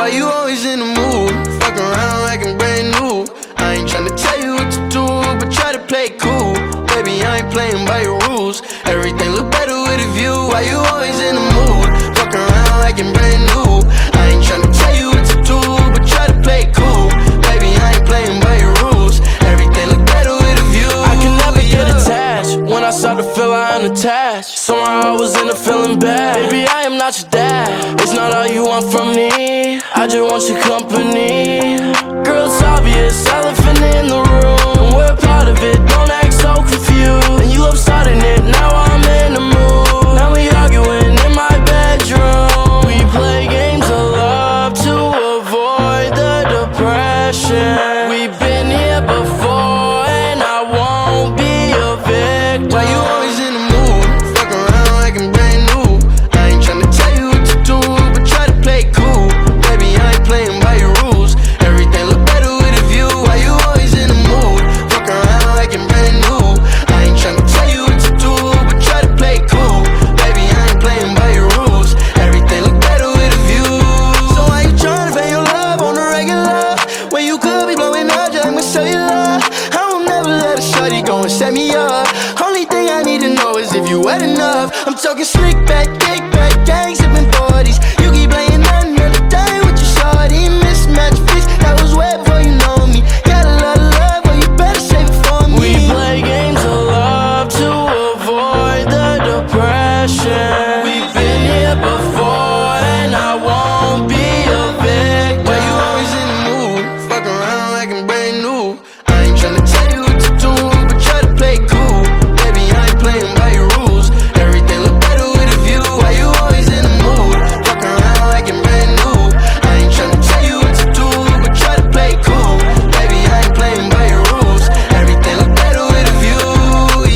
Why you always in the mood? Fuck around like I'm brand new. I ain't tryna tell you what to do, but try to play cool. Baby, I ain't playing by your rules. Everything look better with a view. Why you always in the mood? cash. Somewhere I was in a feeling bad. Baby, I am not your dad. It's not all you want from me. I just want your company. set me up. Only thing I need to know is if you wet enough. I'm talking slick back, kick back, gang sipping 40s.